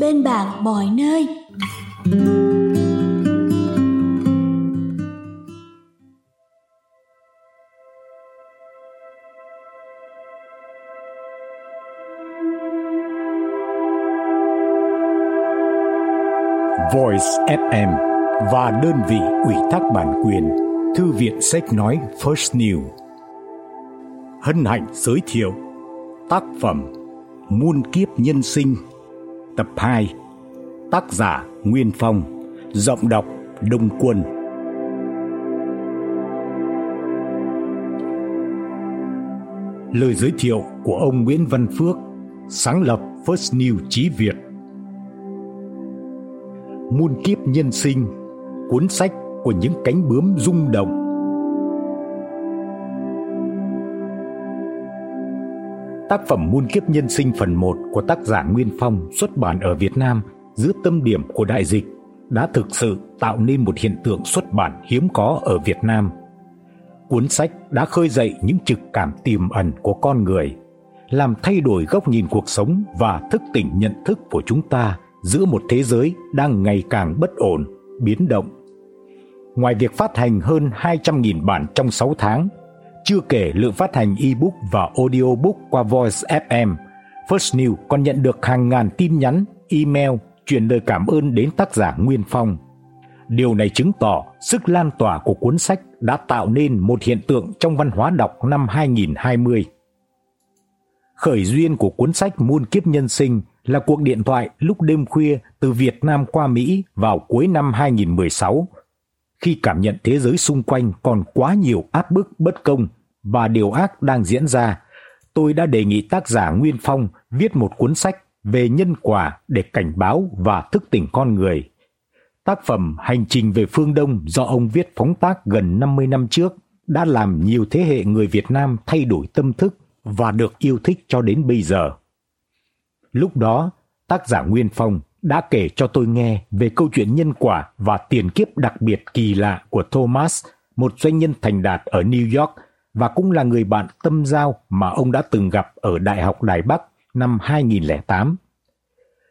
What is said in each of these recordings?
bên bạn mọi nơi. Voice FM và đơn vị ủy thác bản quyền, Thư viện sách nói First New hân hạnh giới thiệu tác phẩm Muôn kiếp nhân sinh tập 2 tác giả Nguyên Phong, giọng đọc Đông Quân. Lời giới thiệu của ông Nguyễn Văn Phước, sáng lập First New Chí Việt. Muôn kiếp nhân sinh, cuốn sách của những cánh bướm rung động Tác phẩm Muôn kiếp nhân sinh phần 1 của tác giả Nguyên Phong xuất bản ở Việt Nam giữa tâm điểm của đại dịch đã thực sự tạo nên một hiện tượng xuất bản hiếm có ở Việt Nam. Cuốn sách đã khơi dậy những trực cảm tiềm ẩn của con người, làm thay đổi góc nhìn cuộc sống và thức tỉnh nhận thức của chúng ta giữa một thế giới đang ngày càng bất ổn, biến động. Ngoài việc phát hành hơn 200.000 bản trong 6 tháng, chưa kể lượng phát hành ebook và audiobook qua Voice FM, First New còn nhận được hàng ngàn tin nhắn, email truyền lời cảm ơn đến tác giả Nguyên Phong. Điều này chứng tỏ sức lan tỏa của cuốn sách đã tạo nên một hiện tượng trong văn hóa đọc năm 2020. Khởi duyên của cuốn sách Muôn kiếp nhân sinh là cuộc điện thoại lúc đêm khuya từ Việt Nam qua Mỹ vào cuối năm 2016 khi cảm nhận thế giới xung quanh còn quá nhiều áp bức bất công và điều ác đang diễn ra, tôi đã đề nghị tác giả Nguyên Phong viết một cuốn sách về nhân quả để cảnh báo và thức tỉnh con người. Tác phẩm Hành trình về phương Đông do ông viết phóng tác gần 50 năm trước đã làm nhiều thế hệ người Việt Nam thay đổi tâm thức và được yêu thích cho đến bây giờ. Lúc đó, tác giả Nguyên Phong đã kể cho tôi nghe về câu chuyện nhân quả và tiền kiếp đặc biệt kỳ lạ của Thomas, một doanh nhân thành đạt ở New York và cũng là người bạn tâm giao mà ông đã từng gặp ở Đại học Đài Bắc năm 2008.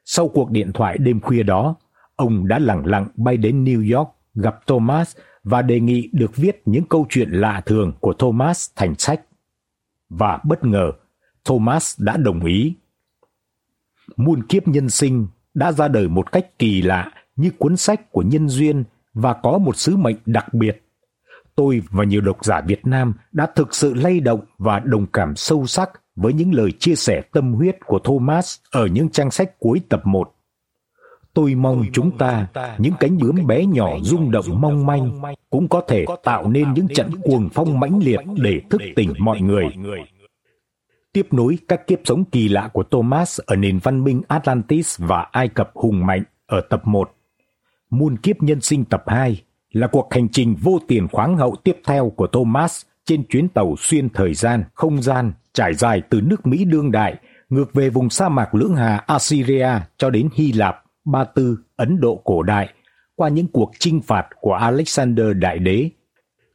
Sau cuộc điện thoại đêm khuya đó, ông đã lặng lặng bay đến New York gặp Thomas và đề nghị được viết những câu chuyện lạ thường của Thomas thành sách. Và bất ngờ, Thomas đã đồng ý. Muôn kiếp nhân sinh đã ra đời một cách kỳ lạ như cuốn sách của nhân duyên và có một sứ mệnh đặc biệt. Tôi và nhiều độc giả Việt Nam đã thực sự lay động và đồng cảm sâu sắc với những lời chia sẻ tâm huyết của Thomas ở những trang sách cuối tập 1. Tôi mong chúng ta, những cánh bướm bé nhỏ rung động mong manh, cũng có thể tạo nên những trận cuồng phong mãnh liệt để thức tỉnh mọi người tiếp nối các kiếp sống kỳ lạ của Thomas ở nền văn minh Atlantis và Ai Cập hùng mạnh ở tập 1. Muôn kiếp nhân sinh tập 2 là cuộc hành trình vô tiền khoáng hậu tiếp theo của Thomas trên chuyến tàu xuyên thời gian, không gian trải dài từ nước Mỹ đương đại ngược về vùng sa mạc lưỡng hà Assyria cho đến Hy Lạp, Ba Tư, Ấn Độ cổ đại qua những cuộc chinh phạt của Alexander Đại Đế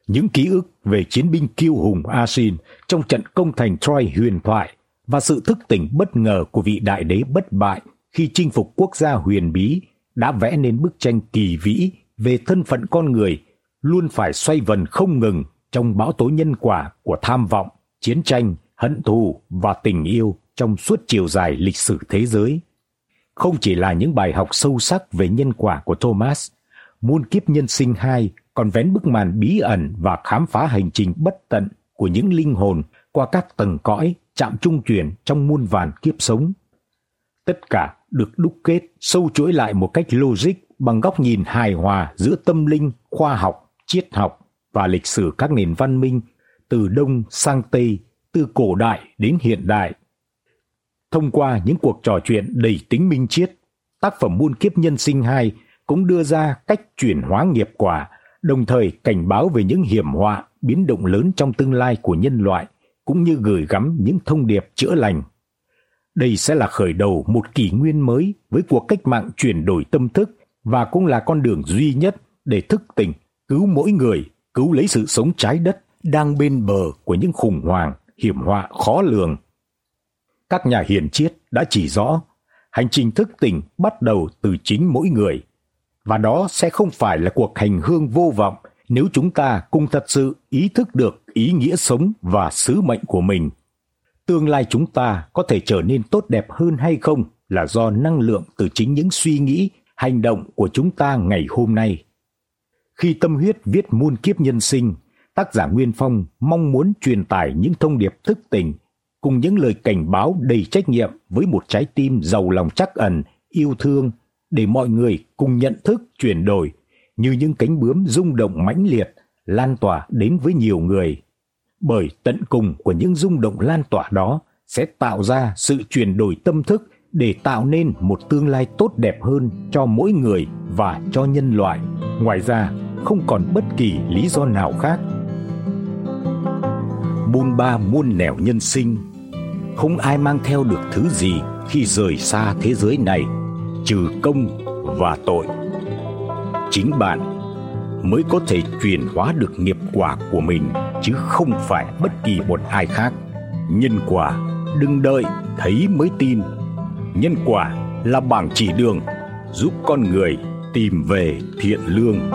những ký ức về chiến binh kiêu hùng Asin trong trận công thành Troy huyền thoại và sự thức tỉnh bất ngờ của vị đại đế bất bại khi chinh phục quốc gia huyền bí đã vẽ nên bức tranh kỳ vĩ về thân phận con người luôn phải xoay vần không ngừng trong bão tố nhân quả của tham vọng, chiến tranh, hận thù và tình yêu trong suốt chiều dài lịch sử thế giới. Không chỉ là những bài học sâu sắc về nhân quả của Thomas, muôn kiếp nhân sinh 2 còn vén bức màn bí ẩn và khám phá hành trình bất tận của những linh hồn qua các tầng cõi chạm trung chuyển trong muôn vàn kiếp sống. Tất cả được đúc kết sâu chuỗi lại một cách logic bằng góc nhìn hài hòa giữa tâm linh, khoa học, triết học và lịch sử các nền văn minh từ đông sang tây, từ cổ đại đến hiện đại. Thông qua những cuộc trò chuyện đầy tính minh triết, tác phẩm Muôn kiếp nhân sinh 2 cũng đưa ra cách chuyển hóa nghiệp quả đồng thời cảnh báo về những hiểm họa, biến động lớn trong tương lai của nhân loại, cũng như gửi gắm những thông điệp chữa lành. Đây sẽ là khởi đầu một kỷ nguyên mới với cuộc cách mạng chuyển đổi tâm thức và cũng là con đường duy nhất để thức tỉnh, cứu mỗi người, cứu lấy sự sống trái đất đang bên bờ của những khủng hoảng, hiểm họa khó lường. Các nhà hiền triết đã chỉ rõ Hành trình thức tỉnh bắt đầu từ chính mỗi người, và đó sẽ không phải là cuộc hành hương vô vọng nếu chúng ta cùng thật sự ý thức được ý nghĩa sống và sứ mệnh của mình. Tương lai chúng ta có thể trở nên tốt đẹp hơn hay không là do năng lượng từ chính những suy nghĩ, hành động của chúng ta ngày hôm nay. Khi tâm huyết viết muôn kiếp nhân sinh, tác giả Nguyên Phong mong muốn truyền tải những thông điệp thức tỉnh cùng những lời cảnh báo đầy trách nhiệm với một trái tim giàu lòng trắc ẩn, yêu thương để mọi người cùng nhận thức chuyển đổi như những cánh bướm rung động mãnh liệt lan tỏa đến với nhiều người. Bởi tận cùng của những rung động lan tỏa đó sẽ tạo ra sự chuyển đổi tâm thức để tạo nên một tương lai tốt đẹp hơn cho mỗi người và cho nhân loại. Ngoài ra, không còn bất kỳ lý do nào khác. Buôn ba muôn nẻo nhân sinh, không ai mang theo được thứ gì khi rời xa thế giới này trừ công và tội. Chính bạn mới có thể chuyển hóa được nghiệp quả của mình, chứ không phải bất kỳ một ai khác. Nhân quả đừng đợi thấy mới tin. Nhân quả là bảng chỉ đường giúp con người tìm về thiện lương.